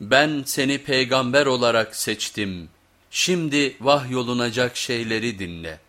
ben seni peygamber olarak seçtim. Şimdi vahyolunacak şeyleri dinle.''